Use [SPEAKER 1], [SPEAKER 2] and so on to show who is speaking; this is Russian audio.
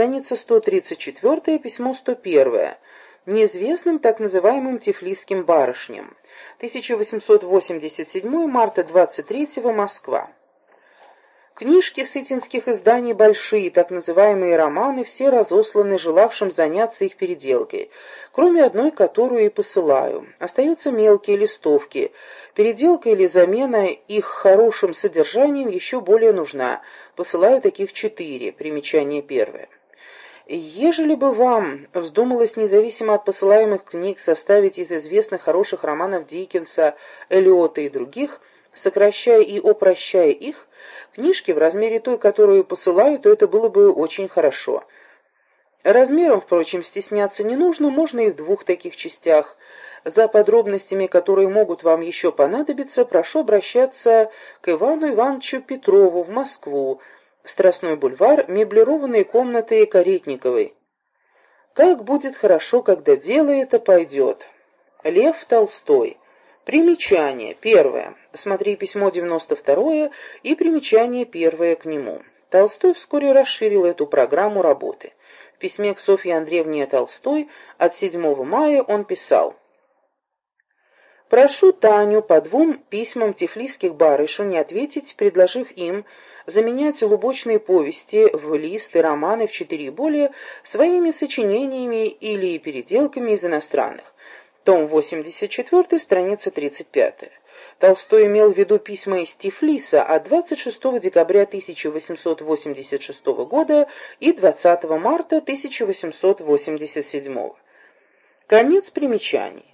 [SPEAKER 1] страница 134, письмо 101, неизвестным так называемым тифлисским барышням. 1887 марта 23 Москва. Книжки сытинских изданий большие, так называемые романы, все разосланы желавшим заняться их переделкой, кроме одной, которую и посылаю. Остаются мелкие листовки. Переделка или замена их хорошим содержанием еще более нужна. Посылаю таких четыре. Примечание первое. Ежели бы вам вздумалось независимо от посылаемых книг составить из известных хороших романов Диккенса, Эллиота и других, сокращая и упрощая их, книжки в размере той, которую посылаю, то это было бы очень хорошо. Размером, впрочем, стесняться не нужно, можно и в двух таких частях. За подробностями, которые могут вам еще понадобиться, прошу обращаться к Ивану Ивановичу Петрову в Москву, Страстной бульвар, меблированные комнаты Каретниковой. Как будет хорошо, когда дело это пойдет. Лев Толстой. Примечание. Первое. Смотри письмо 92 и примечание первое к нему. Толстой вскоре расширил эту программу работы. В письме к Софье Андреевне Толстой от 7 мая он писал «Прошу Таню по двум письмам тифлисских барышень ответить, предложив им заменять лубочные повести в листы, романы в четыре и более своими сочинениями или переделками из иностранных, том 84, страница 35. Толстой имел в виду письма из Тифлиса от 26 декабря 1886 года и 20 марта 1887. Конец примечаний.